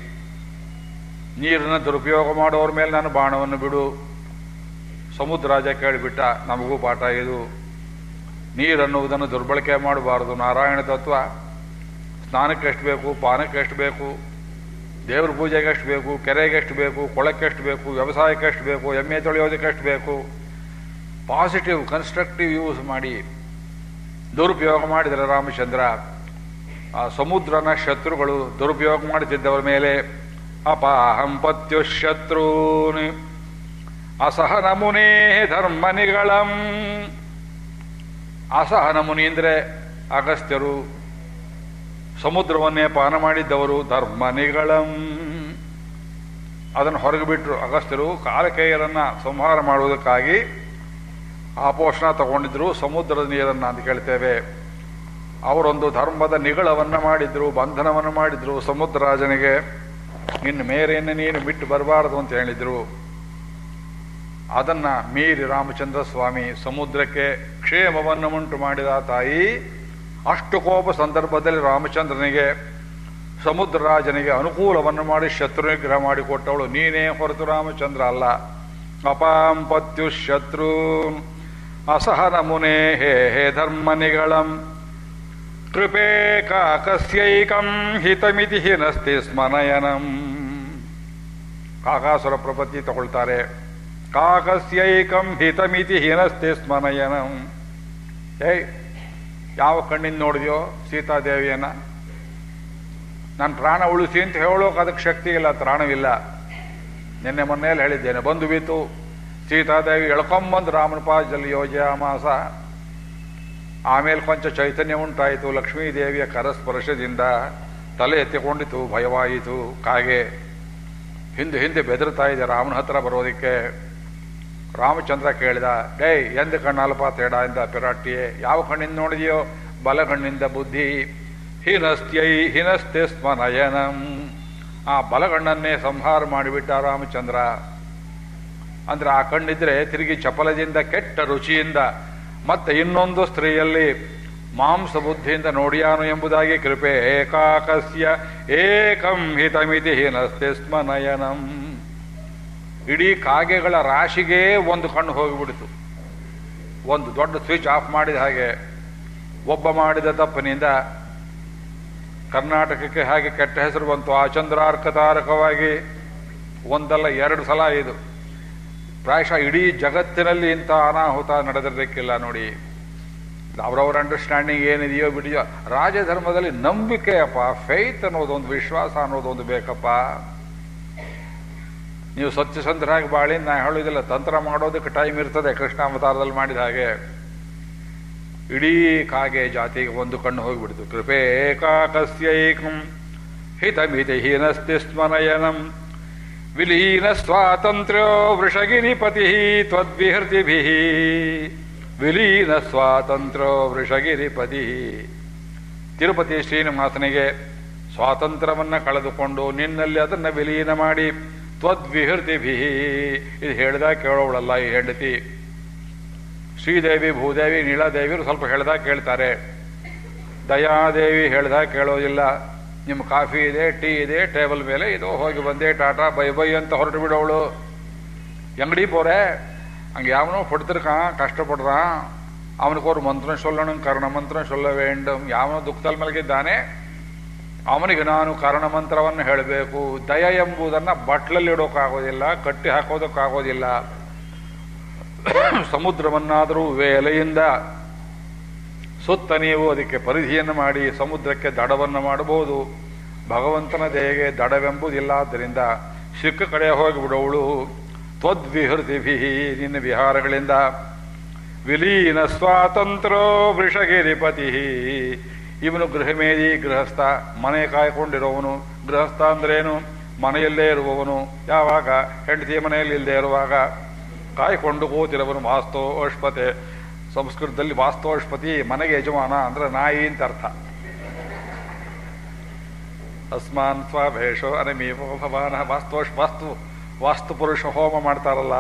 ನೀರನ್ನು ದುರುಪಯೋಗ ಮಾಡೋರ ಮೇಲೆ ನಾನು ಬಾಣವನ್ನು ಬಿಡು. ಸಮುದ್ರ ರಾಜ ಕೇಳಿಬಿಟ್ಟ, ನಮಗೂ ಪಾಠ ಇದು. ನೀರನ್ನುವುದನ್ನು ದುರ್ಬಳಕೆ ಮಾಡಬಾರದು. ನಾರಾಯಣ ತತ್ವ. ಸ್ನಾನಕ್ಕೆ ಎಷ್ಟು ಬೇಕು? ಪಾನಕ್ಕೆ ಎಷ್ಟು ಬೇಕು? ದೇವ್ರ ಪೂಜೆಗೆ ಎಷ್ಟು ಬೇಕು ಕೆರೆಗೆ ಎಷ್ಟು ಬೇಕು ಕೊಳಕ್ಕೆ ಎಷ್ಟು ಬೇಕು ವ್ಯವಸಾಯಕ್ಕೆ ಎಷ್ಟು ಬೇಕು, ಎಮ್ಮೆ ತೊಳೆಯೋದಕ್ಕೆ ಎಷ್ಟು ಬೇಕು. ಪಾಸಿಟಿವ್ ಕನ್ಸ್ಟ್ರಕ್ಟಿವ್ ಯೂಸ್ ಮಾಡಿ ದುರುಪಯೋಗ ಮಾಡಿದರೆ ರಾಮಚಂದ್ರ. ಆ ಸಮುದ್ರನ ಶತ್ರುಗಳು ದುರುಪಯೋಗ ಮಾಡುತ್ತಿದ್ದವರ ಮೇಲೆ ಅಪಾಹಂ ಪತ್ಯು ಅಸಹ ಮುನೇ ಧರ್ಮನಿಗಳಂ. ಅಸಹನ ಮುನಿ ಅಂದರೆ ಅಗಸ್ತ್ಯರು ಸಮುದ್ರವನ್ನೇ ಪಾನ ಮಾಡಿದ್ದವರು ಧರ್ಮನಿಗಳಂ. ಅದನ್ನು ಹೊರಗೆ ಬಿಟ್ಟರು ಅಗಸ್ತ್ಯರು, ಕಾಲಕೇಯರನ್ನ ಸಂಹಾರ ಮಾಡುವುದಕ್ಕಾಗಿ ಆ ಪೋಷಣ ತಗೊಂಡಿದ್ರು, ಸಮುದ್ರದ ನೀರನ್ನ ಅಂತ ಕೇಳ್ತೇವೆ. ಅವರೊಂದು ಧರ್ಮದ ನಿಗಳವನ್ನ ಮಾಡಿದ್ರು, ಬಂಧನವನ್ನು ಮಾಡಿದ್ರು, ಸಮುದ್ರ ರಾಜನಿಗೆ, ನಿನ್ನ ಮೇರೆಯನ್ನು ನೀನು ಬಿಟ್ಟು ಬರಬಾರದು ಅಂತ ಹೇಳಿದರು. ಅದನ್ನ ಮೀರಿ ರಾಮಚಂದ್ರ ಸ್ವಾಮಿ ಸಮುದ್ರಕ್ಕೆ ಕ್ಷೇಮವನ್ನು ಉಂಟು ಮಾಡಿದ ತಾಯಿ ಅಷ್ಟು ಕೋಪ ಸಂದರ್ಭದಲ್ಲಿ ರಾಮಚಂದ್ರನಿಗೆ ಸಮುದ್ರ ರಾಜನಿಗೆ ಅನುಕೂಲವನ್ನು ಮಾಡಿ ಶತ್ರು ನಿಗ್ರಹ ಮಾಡಿಕೊಟ್ಟವಳು ನೀನೇ ಹೊರತು ರಾಮಚಂದ್ರ ಅಲ್ಲ. ಅಪಾಂಪತ್ಯು ಶತ್ರು. ಅಸಹನ ಮುನೇ ಹೇ ಹೇ ಧರ್ಮನಿಗಳಂ. ಕೃಪೇ ಕಾಕಸ್ಯೈಕಂ ಹಿತಮಿತಿ ಹಿನಸ್ತಿ ಸ್ಮನಯನಂ. ಕಾಕಾಸುರ ಪ್ರಪತ್ತಿ ತಗೊಳ್ತಾರೆ. ಕಾಕಸ್ಯೈಕಂ ಹಿತಮಿತಿ ಹಿನಸ್ತಿ ಸ್ಮನಯನಂ. ಏಯ್ ಯಾವ ಕಣ್ಣಿಂದ ನೋಡಿದ್ಯೋ ಸೀತಾದೇವಿಯನ್ನ? ನಾನು ಪ್ರಾಣ ಉಳಿಸಿ ಅಂತ ಹೇಳೋಕೆ ಅದಕ್ಕೆ ಶಕ್ತಿ ಇಲ್ಲ ಪ್ರಾಣವಿಲ್ಲ ನಿನ್ನೆ ಮೊನ್ನೆಯಲ್ಲಿ ಹೇಳಿದ್ದೇನೆ, ಬಂದು ಬೀತು. ಸೀತಾದೇವಿ ಎಳ್ಕೊಂಬಂದು ರಾಮನ ಪಾದದಲ್ಲಿ ಯೋಜ ಮಾಸ. ಆಮೇಲೆ ಕೊಂಚ ಚೈತನ್ಯ ಉಂಟಾಯಿತು, ಲಕ್ಷ್ಮೀದೇವಿಯ ಕರಸ್ಪರ್ಶದಿಂದ ತಲೆ ಎತ್ತಿಕೊಂಡಿತು, ಭಯವಾಯಿತು, ಕಾಗೆ. ಹಿಂದೆ ಹಿಂದೆ ಬೆದರ್ತಾ ಇದೆ ರಾಮನ ಹತ್ರ ಬರೋದಕ್ಕೆ. ರಾಮಚಂದ್ರ ಕೇಳಿದ, ಡೇ, ಎಂದ ಕಣ್ಣಲ್ಪ ತೇಡ ಎಂದ ಪಿರಾಟಿಯೇ? ಯಾವ ಕಣ್ಣಿಂದ ನೋಡಿದೆಯೋ? ಬಲಗಣ್ಣಿಂದ ಬುದ್ಧಿ. ಹಿನಸ್ತ್ಯೈ ಹಿನಸ್ತೆ ನಯನಂ ಆ ಬಲಗಣ್ಣನ್ನೇ ಸಂಹಾರ ಮಾಡಿಬಿಟ್ಟ ರಾಮಚಂದ್ರ. ಅಂದ್ರೆ ಆ ಕಣ್ಣಿದ್ರೆ ತಿರುಗಿ ಚಪಲದಿಂದ, ಕೆಟ್ಟ ರುಚಿಯಿಂದ, ಮತ್ತೆ ಇನ್ನೊಂದು ಸ್ತ್ರೀಯಲ್ಲಿ ಮಾಂಸ ಬುದ್ಧಿಯಿಂದ ನೋಡಿಯಾನು ಎಂಬುದಾಗಿ ಕೃಪೆ ಏಕಾಕಸ್ಯ ಏಕಂ ಹಿತಮಿತಿ ಹೀನಸ್ತೆ ಸ್ಮ ನಯನಂ ಇಡೀ ಕಾಗೆಗಳ ರಾಶಿಗೆ ಒಂದು ಕಣ್ಣು ಹೋಗಿಬಿಡಿತು. ಒಂದು ದೊಡ್ಡ ಸ್ವಿಚ್ ಆಫ್ ಮಾಡಿದ ಹಾಗೆ ಒಬ್ಬ ಮಾಡಿದ ತಪ್ಪನಿಂದ ಕರ್ನಾಟಕಕ್ಕೆ ಹಾಗೆ ಕೆಟ್ಟ ಹೆಸರು ಬಂತು. ಆ ಚಂದ್ರಾರ್ಕ ತಾರಕವಾಗಿ ಒಂದಲ್ಲ ಎರಡು ಸಲ ಇದು. ಪ್ರಾಯಶಃ ಇಡೀ ಜಗತ್ತಿನಲ್ಲಿ ಇಂಥ ಅನಾಹುತ ನಡೆದಿರಲಿಕ್ಕಿಲ್ಲ ನೋಡಿ. ಅವರವರ ಅಂಡರ್ಸ್ಟ್ಯಾಂಡಿಂಗ್ ಏನಿದೆಯೋ ಬಿಡಿಯೋ ರಾಜಧರ್ಮದಲ್ಲಿ ನಂಬಿಕೆ ಅಪ್ಪ ಫೈತ್ ಅನ್ನೋದೊಂದು ವಿಶ್ವಾಸ ಅನ್ನೋದೊಂದು ಬೇಕಪ್ಪ. ನೀವು ಸತ್ಯಸಂಧರಾಗಿ ಬಾಳಿ ನಾನು ಹೇಳೋದಿಲ್ಲ ತಂತ್ರ ಮಾಡೋದಕ್ಕೆ ಟೈಮ್ ಇರ್ತದೆ, ಕೃಷ್ಣ ಅವತಾರದಲ್ಲಿ ಮಾಡಿದ ಹಾಗೆ. ಇಡೀ ಕಾಗೆ ಜಾತಿಗೆ ಒಂದು ಕಣ್ಣು ಹೋಗಿಬಿಡ್ತು. ಕೃಪೆ ಕಾಕಸ್ಯೈಕಂ ಹಿತಮಿತಿಹೀನಸ್ತಿ ಸ್ಮನಯನಂ. ವಿಲೀನ ಸ್ವಾತಂತ್ರ್ಯೋ ವೃಷಗಿರಿಪತಿ ತ್ವದ್ವಿಹೃತಿಭಿ. ವಿಲೀನ ಸ್ವಾತಂತ್ರ್ಯೋ ವೃಷಗಿರಿಪತಿ ತಿರುಪತಿ ಶ್ರೀನಿವಾಸನಿಗೆ ಸ್ವಾತಂತ್ರ್ಯವನ್ನ ಕಳೆದುಕೊಂಡು ನಿನ್ನಲ್ಲಿ ಅದನ್ನು ವಿಲೀನ ಮಾಡಿ. ತ್ವದ್ವಿಹೃತಿಭಿ ಇದು ಹೇಳ್ದಾಗ ಕೇಳೋವಳಲ್ಲ ಈ ಹೆಂಡತಿ ಶ್ರೀದೇವಿ ಭೂದೇವಿ ನೀಳಾದೇವಿಯರು ಸ್ವಲ್ಪ ಹೇಳ್ದಾಗ ಕೇಳ್ತಾರೆ ದಯಾದೇವಿ ಹೇಳ್ದಾಗ ಕೇಳೋದಿಲ್ಲ ನಿಮ್ಮ ಕಾಫಿ ಇದೆ ಟೀ ಇದೆ ಟೇಬಲ್ ಮೇಲೆ ಇದು ಹೋಗಿ ಬಂದೆ ಟಾಟಾ ಬೈ ಬೈ ಅಂತ ಹೊರಟು ಬಿಡೋವಳು ಅಂಗಡಿ போற அங்கே எவனோ படுத்திருக்கான் கஷ்டப்படுறான் அவனுக்கு ஒரு மந்திரம் சொல்லணும் கருண மந்திரம் சொல்ல வேண்டும் ಯಾವನೋ ದುಃಖದಲ್ಲಿ ಮಲಗಿದ್ದಾನೆ ಅವನಿಗೆ ನಾನು ಕರ್ಣ ಮಂತ್ರವನ್ನು ಹೇಳಬೇಕು. ದಯ ಎಂಬುದನ್ನು ಬಟ್ಲಲ್ಲಿಡೋಕ್ಕಾಗೋದಿಲ್ಲ ಕಟ್ಟಿ ಹಾಕೋದಕ್ಕಾಗೋದಿಲ್ಲ. ಸಮುದ್ರವನ್ನಾದರೂ ವೇಲೆಯಿಂದ ಸುತ್ತ ನೀವು ಅದಕ್ಕೆ ಪರಿಧಿಯನ್ನು ಮಾಡಿ ಸಮುದ್ರಕ್ಕೆ ದಡವನ್ನು ಮಾಡಬಹುದು. ಭಗವಂತನ ದೇಹಗೆ ದಡವೆಂಬುದಿಲ್ಲ ಆದ್ದರಿಂದ ಸಿಕ್ಕ ಕಡೆ ಹೋಗಿಬಿಡೋವಳು ತ್ವದ್ವಿಹೃತಿಭಿ ನಿನ್ನ ವಿಹಾರಗಳಿಂದ. ವಿಲೀನ ಸ್ವಾತಂತ್ರೋ ವೃಷಗಿರಿಪತಿ. ಇವನು ಗೃಹಮೇದಿ ಗೃಹಸ್ಥ, ಮನೆ ಕಾಯ್ಕೊಂಡಿರೋವನು. ಗೃಹಸ್ಥ ಅಂದ್ರೇನು? ಮನೆಯಲ್ಲೇ ಇರುವವನು. ಯಾವಾಗ? ಹೆಂಡತಿ ಮನೆಯಲ್ಲಿ ಇಲ್ಲದೆ ಇರುವಾಗ. ಕಾಯ್ಕೊಂಡು ಕೂತಿರುವನು ವಾಸ್ತೋಷ್ಪತೆ. ಸಂಸ್ಕೃತದಲ್ಲಿ ವಾಸ್ತೋಷ್ಪತಿ ಮನೆಗೆ ಯಜಮಾನ ಅಂದ್ರೆ ನಾಯಿ ಅಂತ ಅರ್ಥ. ಅಸ್ಮಾನ್ ಸ್ವಾಭೇಷೋ ಅನಮೀವೋ ಭವಾನ. ವಾಸ್ತೋಷ್ ವಾಸ್ತು ವಾಸ್ತು ಪುರುಷ ಹೋಮ ಮಾಡ್ತಾರಲ್ಲ.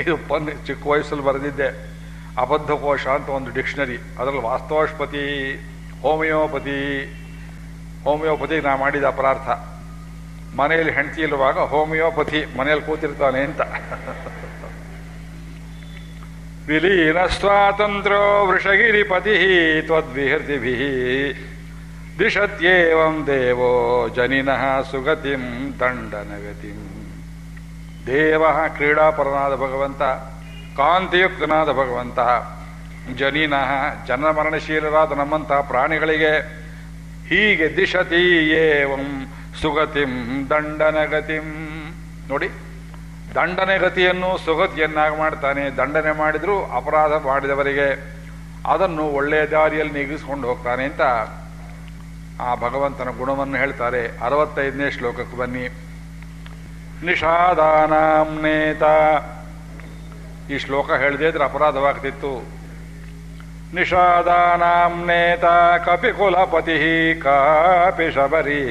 ಇದು ಪನ್ ಚಿಕ್ಕ ವಯಸ್ಸಲ್ಲಿ ಬರೆದಿದ್ದೆ. ಅಬದ್ಧಕೋಶ ಅಂತ ಒಂದು ಡಿಕ್ಷನರಿ. ಅದರಲ್ಲಿ ವಾಸ್ತೋಷ್ಪತಿ ಹೋಮಿಯೋಪತಿ ಹೋಮಿಯೋಪತಿ ನಾ ಮಾಡಿದ ಅಪರಾರ್ಥ. ಮನೆಯಲ್ಲಿ ಹೆಂಡತಿ ಇರುವಾಗ ಹೋಮಿಯೋಪತಿ ಮನೆಯಲ್ಲಿ ಕೂತಿರ್ತಾನೆ ಅಂತ. ವಿಲೀನ ಸ್ವಾತಂತ್ರ್ಯೋ ವೃಷಗಿರಿಪತಿ ತ್ವದ್ವಿಹೃತಿಭಿ. ದಿಶತ್ಯೇವಂ ದೇವೋ ಜನಿನಃ ಸುಗತಿಂ ದಂಡನಗತಿಂ ದೇವ ಕ್ರೀಡಾಪರನಾದ ಭಗವಂತ. ಕಾಂತಿಯುಕ್ತನಾದ ಭಗವಂತ ಜನೀನ ಜನ ಮರಣಶೀಲರಾದ ನಮ್ಮಂತಹ ಪ್ರಾಣಿಗಳಿಗೆ ಹೀಗೆ ದಿಶತಿ ಏವಂ ಸುಗತಿಂ ದಂಡನಗತಿಂ. ನೋಡಿ ದಂಡನೆಗತಿಯನ್ನು ಸುಗತಿಯನ್ನಾಗಿ ಮಾಡ್ತಾನೆ. ದಂಡನೆ ಮಾಡಿದ್ರು ಅಪರಾಧ ಮಾಡಿದವರಿಗೆ ಅದನ್ನು ಒಳ್ಳೆಯ ದಾರಿಯಲ್ಲಿ ನೀಗಿಸ್ಕೊಂಡು ಹೋಗ್ತಾನೆ ಅಂತ ಆ ಭಗವಂತನ ಗುಣವನ್ನು ಹೇಳ್ತಾರೆ. ಅರವತ್ತೈದನೇ ಶ್ಲೋಕಕ್ಕೆ ಬನ್ನಿ. ನಿಷಾದಾನಾಂ ನೇತ ಈ ಶ್ಲೋಕ ಹೇಳದೇ ಇದ್ರೆ ಅಪರಾಧವಾಗ್ತಿತ್ತು. ನಿಷಾದಾನಾಂ ನೇತ ಕಪಿ ಕುಲಪತಿ ಕಾಪಿ ಶಬರಿ.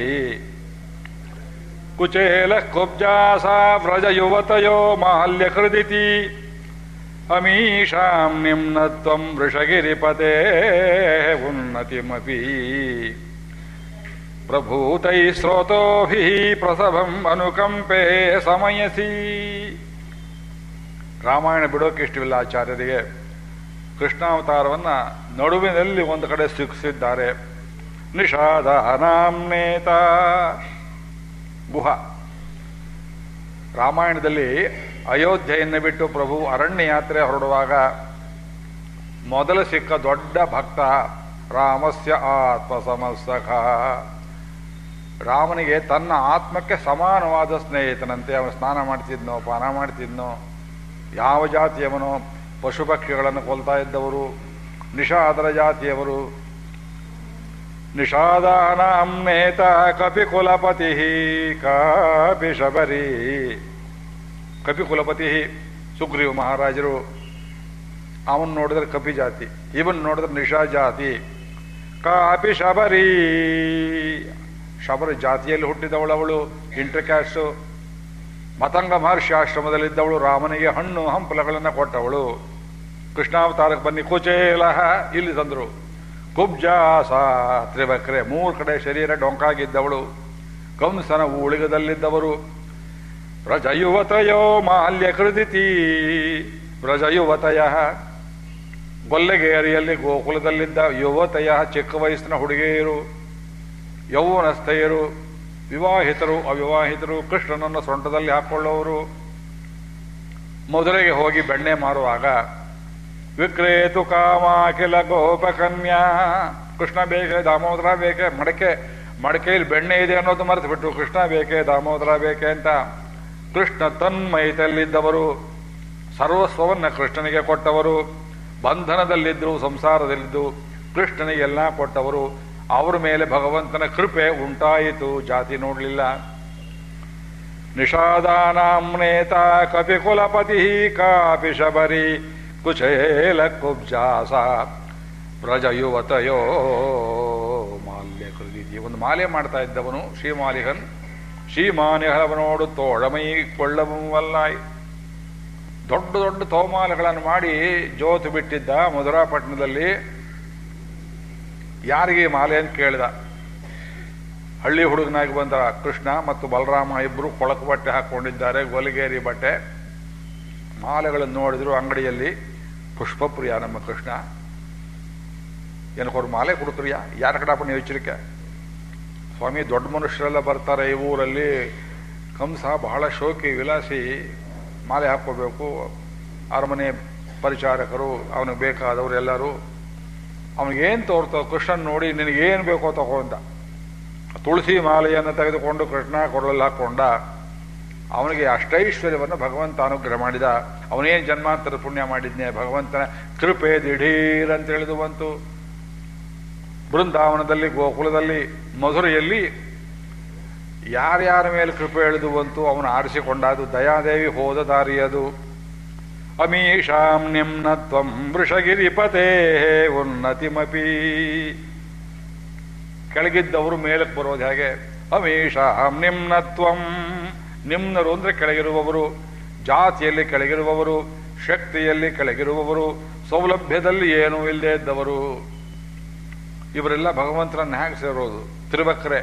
ಕುಚೇಲ ಕುಬ್ಜಾಸ ವ್ರಜ ಯುವತಯೋ ಮಾಲ್ಯ ಕೃದಿತಿ. ಅಮೀಷಾಂ ನಿಮ್ನತ್ವಂ ವೃಷಗಿರಿಪತೆ ಉನ್ನತಿಮಪಿ. ಪ್ರಭೂತೈ ಸ್ರೋತೋಭಿ ಪ್ರಸಭಂ ಅನುಕಂಪೆ ಸಮಯಸಿ. ರಾಮಾಯಣ ಬಿಡೋಕೆ ಇಷ್ಟವಿಲ್ಲ ಆಚಾರ್ಯರಿಗೆ. ಕೃಷ್ಣಾವತಾರವನ್ನು ನಡುವಿನಲ್ಲಿ ಒಂದು ಕಡೆ ಸಿಕ್ಕಿಸಿದ್ದಾರೆ. ನಿಷಾದ ಅನಾಮ್ನೇತ ಗುಹ. ರಾಮಾಯಣದಲ್ಲಿ ಅಯೋಧ್ಯೆಯನ್ನು ಬಿಟ್ಟು ಪ್ರಭು ಅರಣ್ಯ ಯಾತ್ರೆ ಹೊರಡುವಾಗ ಮೊದಲು ಸಿಕ್ಕ ದೊಡ್ಡ ಭಕ್ತ ರಾಮಸ್ಯ ಆತ್ಮ ಸಮಸ್ಸಖ ರಾಮನಿಗೆ ತನ್ನ ಆತ್ಮಕ್ಕೆ ಸಮಾನವಾದ ಸ್ನೇಹಿತನಂತೆ ಅವನು ಸ್ನಾನ ಮಾಡ್ತಿದ್ನೋ, ಪಾನ ಮಾಡ್ತಿದ್ನೋ ಯಾವ ಜಾತಿಯವನೋ ಪಶು ಪಕ್ಷಿಗಳನ್ನು ಕೊಲ್ತಾ ಇದ್ದವರು ನಿಷಾದರ ಜಾತಿಯವರು ನಿಷಾದಾನ ಅಮ್ಮೇತ ಕಪಿ ಕುಲಪತಿ ಕಾಪಿ ಶಬರಿ ಕಪಿ ಕುಲಪತಿ ಸುಗ್ರೀವ ಮಹಾರಾಜರು. ಅವನ್ ನೋಡಿದ್ರೆ ಕಪಿ ಜಾತಿ, ಇವನ್ ನೋಡಿದ್ರೆ ನಿಷಾ ಜಾತಿ. ಕಾಪಿ ಶಬರಿ ಶಬರಿ ಜಾತಿಯಲ್ಲಿ ಹುಟ್ಟಿದವಳವಳು ಇಂಟರ್ ಮತಂಗ ಮಹರ್ಷಿ ಆಶ್ರಮದಲ್ಲಿದ್ದವಳು ರಾಮನಿಗೆ ಹಣ್ಣು ಹಂಪಲಗಳನ್ನು ಕೊಟ್ಟವಳು. ಕೃಷ್ಣಾವತಾರಕ್ಕೆ ಬನ್ನಿ ಕುಚೇಲಹ, ಇಲ್ಲಿ ತಂದರು. ಕುಬ್ಜಾಸ, ತ್ರಿವಕ್ರೆ, ಮೂರು ಕಡೆ ಶರೀರ ಡೊಂಕಾಗಿದ್ದವಳು. ಕಂಸನ ಉಳಿಗದಲ್ಲಿದ್ದವರು ವ್ರಜಯುವತಯೋ ಮಾಲ್ಯ ಕೃದಿತಿ ವ್ರಜಯುವತಯ ಗೊಲ್ಲೆಗೇರಿಯಲ್ಲಿ ಗೋಕುಲದಲ್ಲಿದ್ದ ಯುವತಯ ಚಿಕ್ಕ ವಯಸ್ಸಿನ ಹುಡುಗಿಯರು, ಯೌವನಸ್ಥೆಯರು. ವಿವಾಹಿತರು, ಅವಿವಾಹಿತರು, ಕೃಷ್ಣನನ್ನು ಸೊಂಟದಲ್ಲಿ ಹಾಕ್ಕೊಳ್ಳೋರು ಮಧುರೆಗೆ ಹೋಗಿ ಬೆಣ್ಣೆ ಮಾರುವಾಗ, ವಿಕ್ರೇತು ಕಾಮಾಖಿಲ ಗೋಪಕನ್ಯಾ ಕೃಷ್ಣ ಬೇಕೆ, ದಾಮೋದರ ಬೇಕೆ, ಮಡಕೆ, ಮಡಕೆಯಲ್ಲಿ ಬೆಣ್ಣೆ ಇದೆ ಅನ್ನೋದು ಮರೆತು ಬಿಟ್ಟು ಕೃಷ್ಣ ಬೇಕೆ, ದಾಮೋದರ ಬೇಕೆ ಅಂತ ಕೃಷ್ಣ ತನ್ಮಯಿತಲ್ಲಿದ್ದವರು ಸರ್ವಸ್ವವನ್ನ ಕೃಷ್ಣನಿಗೆ ಕೊಟ್ಟವರು. ಬಂಧನದಲ್ಲಿದ್ದರು, ಸಂಸಾರದಲ್ಲಿದ್ದು ಕೃಷ್ಣನಿಗೆಲ್ಲ ಕೊಟ್ಟವರು. ಅವರ ಮೇಲೆ ಭಗವಂತನ ಕೃಪೆ ಉಂಟಾಯಿತು. ಜಾತಿ ನೋಡಲಿಲ್ಲ. ನಿಷಾದಾನಾಂನೇತ ಕಪಿಕುಲಪತಿ ಕಾಪಿ ಶಬರಿ ಕುಚೇಲ ಕುಬ್ಜಾಸ ಪ್ರಜಯುವತಯೋ ಮಾಲ್ಯ ಕೃತಿ ಒಂದು ಮಾಲೆ ಮಾಡ್ತಾ ಇದ್ದವನು ಶ್ರೀಮಾಲಿಹನ್. ಶ್ರೀಮಾನಿಹಳವನೋಡು ತೋಳಮೈ ಕೊಳ್ಳವಲ್ಲಾಯ್ ದೊಡ್ಡ ದೊಡ್ಡ ತೋಮಾಲೆಗಳನ್ನು ಮಾಡಿ ಜೋತು ಬಿಟ್ಟಿದ್ದ ಮಧುರಾಪಟ್ಟಣದಲ್ಲಿ ಯಾರಿಗೆ ಮಾಲೆ ಅಂತ ಕೇಳಿದ? ಹಳ್ಳಿ ಹುಡುಗನಾಗಿ ಬಂದ ಕೃಷ್ಣ ಮತ್ತು ಬಲರಾಮ ಇಬ್ಬರು ಕೊಳಕು ಬಟ್ಟೆ ಹಾಕೊಂಡಿದ್ದಾರೆ, ಗೋಲಿಗೇರಿ ಬಟ್ಟೆ. ಮಾಲೆಗಳನ್ನು ನೋಡಿದ್ರು ಅಂಗಡಿಯಲ್ಲಿ, ಪುಷ್ಪಪ್ರಿಯ ನಮ್ಮ ಕೃಷ್ಣ. ಏನಕ್ಕೋರು ಮಾಲೆ ಕೊಡ್ತೀರಿಯಾ ಯಾರ ಕಡಪ್ಪ ನೀವು ಎಚ್ಚರಿಕೆ? ಸ್ವಾಮಿ, ದೊಡ್ಡ ಮನುಷ್ಯರೆಲ್ಲ ಬರ್ತಾರೆ ಈ ಊರಲ್ಲಿ. ಕಂಸ ಬಹಳ ಶೋಕಿ, ವಿಲಾಸಿ, ಮಾಲೆ ಹಾಕ್ಕೋಬೇಕು. ಅರಮನೆ ಪರಿಚಾರಕರು, ಅವನಿಗೆ ಬೇಕಾದವರು ಎಲ್ಲರೂ ಅವನಿಗೇನು ತೋರ್ತೋ ಕೃಷ್ಣನ್ ನೋಡಿ, ನಿನಗೇನು ಬೇಕೋ ತಗೋ ಅಂತ. ತುಳಸಿ ಮಾಲೆಯನ್ನು ತೆಗೆದುಕೊಂಡು ಕೃಷ್ಣ ಕೊಡಲಲ್ಲಿ ಹಾಕ್ಕೊಂಡ ಅವನಿಗೆ ಅಷ್ಟೈಶ್ವರ್ಯವನ್ನು ಭಗವಂತ ಅನುಗ್ರಹ ಮಾಡಿದ. ಅವನೇನು ಜನ್ಮಾಂತರ ಪುಣ್ಯ ಮಾಡಿದ್ನೇ? ಭಗವಂತನ ಕೃಪೆ ದಿಢೀರ್ ಅಂತ ಹೇಳಿದು ಬಂತು. ಬೃಂದಾವನದಲ್ಲಿ, ಗೋಕುಲದಲ್ಲಿ, ಮಧುರೆಯಲ್ಲಿ ಯಾರ್ಯಾರ ಮೇಲೆ ಕೃಪೆ ಎಳೆದು ಬಂತು, ಅವನು ಆರಿಸಿಕೊಂಡದು ದಯಾದೇವಿ ಹೋದ ದಾರಿಯದು ಅಮೀಷಾಂ ನಿಮ್ನತ್ವಂ ವೃಷಗಿರಿಪತೇ ಉನ್ನತಿಮಪಿ ಕೆಳಗಿದ್ದವರು ಮೇಲಕ್ಕೆ ಬರೋದು ಹೇಗೆ? ಅಮೀಷಾಂ ನಿಮ್ನತ್ವಂ. ನಿಮ್ನರು ಅಂದರೆ ಕೆಳಗಿರುವವರು, ಜಾತಿಯಲ್ಲಿ ಕೆಳಗಿರುವವರು, ಶಕ್ತಿಯಲ್ಲಿ ಕೆಳಗಿರುವವರು, ಸೌಲಭ್ಯದಲ್ಲಿ ಏನೂ ಇಲ್ಲದೆ ಇದ್ದವರು. ಇವರೆಲ್ಲ ಭಗವಂತನನ್ನು ಹೇಗೆ ಸೇರೋದು? ತಿರುಬಕ್ರೆ,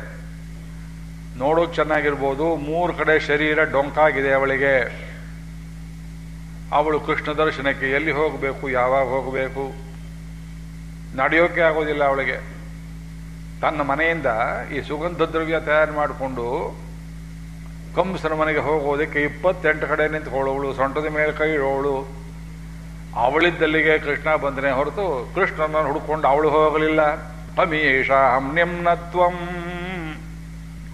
ನೋಡೋಕೆ ಚೆನ್ನಾಗಿರ್ಬೋದು, ಮೂರು ಕಡೆ ಶರೀರ ಡೊಂಕಾಗಿದೆ ಅವಳಿಗೆ. ಅವಳು ಕೃಷ್ಣ ದರ್ಶನಕ್ಕೆ ಎಲ್ಲಿ ಹೋಗಬೇಕು, ಯಾವಾಗ ಹೋಗಬೇಕು? ನಡೆಯೋಕೆ ಆಗೋದಿಲ್ಲ ಅವಳಿಗೆ. ತನ್ನ ಮನೆಯಿಂದ ಈ ಸುಗಂಧ ದ್ರವ್ಯ ತಯಾರು ಮಾಡಿಕೊಂಡು ಕಂಸನ ಮನೆಗೆ ಹೋಗೋದಕ್ಕೆ ಇಪ್ಪತ್ತೆಂಟು ಕಡೆ ನಿಂತ್ಕೊಳ್ಳೋಳು ಸೊಂಟದ ಮೇಲೆ ಕೈ ಇಡೋಳು ಅವಳಿದ್ದಲ್ಲಿಗೆ ಕೃಷ್ಣ ಬಂದನೆ ಹೊರತು ಕೃಷ್ಣನನ್ನು ಹುಡ್ಕೊಂಡು ಅವಳು ಹೋಗಲಿಲ್ಲ. ಅಮೀಷಾಂ ನಿಮ್ನತ್ವಂ.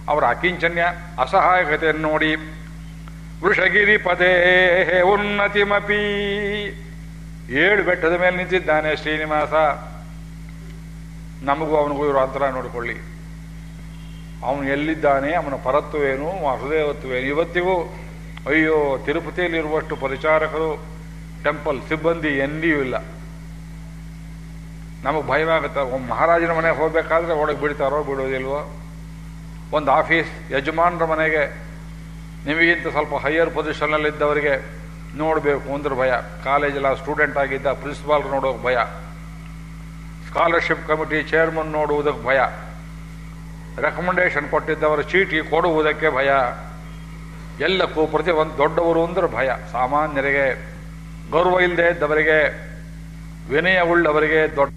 ಅವರ ಅಕಿಂಚನ್ಯ ಅಸಹಾಯಕತೆಯನ್ನು ನೋಡಿ ವೃಷಗಿರಿ ಪದೇ ಉನ್ನತಿಮಪಿ. ಏಳು ಬೆಟ್ಟದ ಮೇಲೆ ನಿಂತಿದ್ದಾನೆ ಶ್ರೀನಿವಾಸ. ನಮಗೂ ಅವನಿಗೂ ಇರೋ ಅಂತರ ನೋಡಿಕೊಳ್ಳಿ. ಅವನು ಎಲ್ಲಿದ್ದಾನೆ, ಅವನ ಪರತ್ವವೇನು ವಾಸುದೇವತ್ವೇನು ಇವತ್ತಿಗೂ, ಅಯ್ಯೋ, ತಿರುಪತಿಯಲ್ಲಿರುವಷ್ಟು ಪರಿಚಾರಕರು, ಟೆಂಪಲ್ ಸಿಬ್ಬಂದಿ ಎಂದಿಯೂ ಇಲ್ಲ. ನಮಗೆ ಭಯವಾಗುತ್ತೆ. ಮಹಾರಾಜನ ಮನೆಗೆ ಹೋಗಬೇಕಾದ್ರೆ ಒಳಗೆ ಬಿಡ್ತಾರೋ ಬಿಡೋದಿಲ್ವೋ ಒಂದು ಆಫೀಸ್ ಯಜಮಾನರ ಮನೆಗೆ ನಿಮಗಿಂತ ಸ್ವಲ್ಪ ಹೈಯರ್ ಪೊಸಿಷನ್ನಲ್ಲಿದ್ದವರಿಗೆ ನೋಡಬೇಕು ಅಂದ್ರೆ ಭಯ. ಕಾಲೇಜೆಲ್ಲ ಸ್ಟೂಡೆಂಟ್ ಆಗಿದ್ದ ಪ್ರಿನ್ಸಿಪಾಲ್ ನೋಡೋಕೆ ಭಯ. ಸ್ಕಾಲರ್ಶಿಪ್ ಕಮಿಟಿ ಚೇರ್ಮನ್ ನೋಡುವುದಕ್ಕೆ ಭಯ. ರೆಕಮೆಂಡೇಶನ್ ಕೊಟ್ಟಿದ್ದವರ ಚೀಟಿ ಕೊಡುವುದಕ್ಕೆ ಭಯ. ಎಲ್ಲಕ್ಕೂ ಪ್ರತಿ ಒಂದು ದೊಡ್ಡವರು ಅಂದ್ರೆ ಭಯ. ಸಾಮಾನ್ಯರಿಗೆ ಗೌರವ ಇಲ್ಲದೆ ಇದ್ದವರಿಗೆ ವಿನಯ ಉಳ್ಳವರಿಗೆ ದೊಡ್ಡ